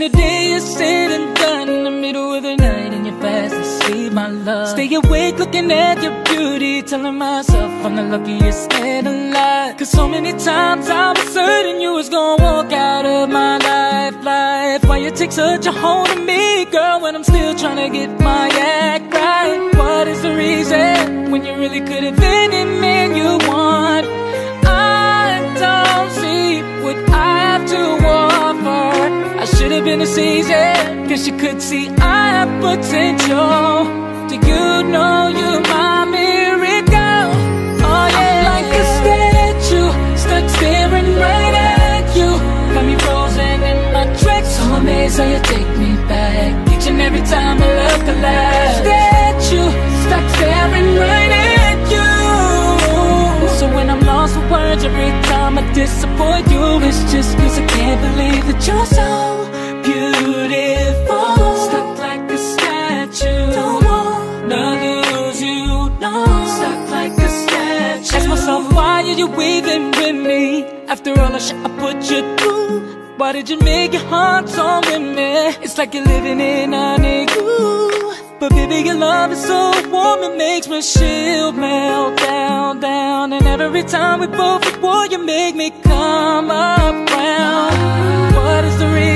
the day is said and done, in the middle of the night, and you're fast asleep, my love. Stay awake looking at your beauty, telling myself I'm the luckiest man alive. Cause so many times I was certain you was gonna walk out of my life, life. Why you take such a hold of me, girl, when I'm still trying to get my act right? What is the reason when you really could have been in me, you want? A season. Cause you could see I have potential. Do you know you're my miracle? Oh yeah. I'm like a statue Stuck staring right at you. Got me frozen in my tracks. So amazed how you take me back. Each and every time I look alive. Statue Stuck staring right at you. So when I'm lost for words Every time I disappoint you It's just cause I can't believe that you're so a a why are weaving with me? After all I put you through. Why did you make your heart so with me? It's like you're living in an igloo But baby your love is so warm It makes my shield melt down, down. And every time we both war You make me come around. What is the reason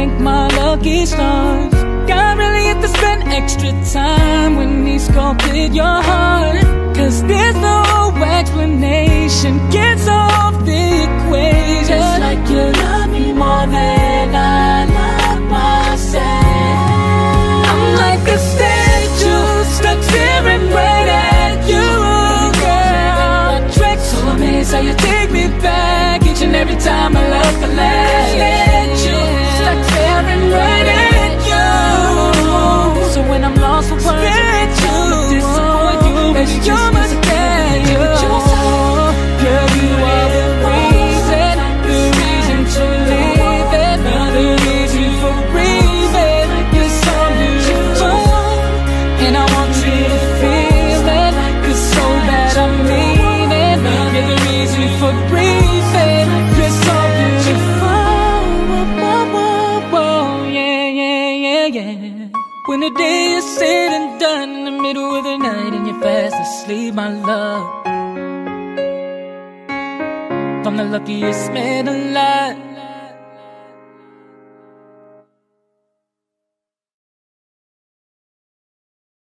thank my lucky stars. God really had to spend extra time When he sculpted your heart When the day is said and done In the middle of the night And you're fast asleep, my love. I'm the luckiest man alive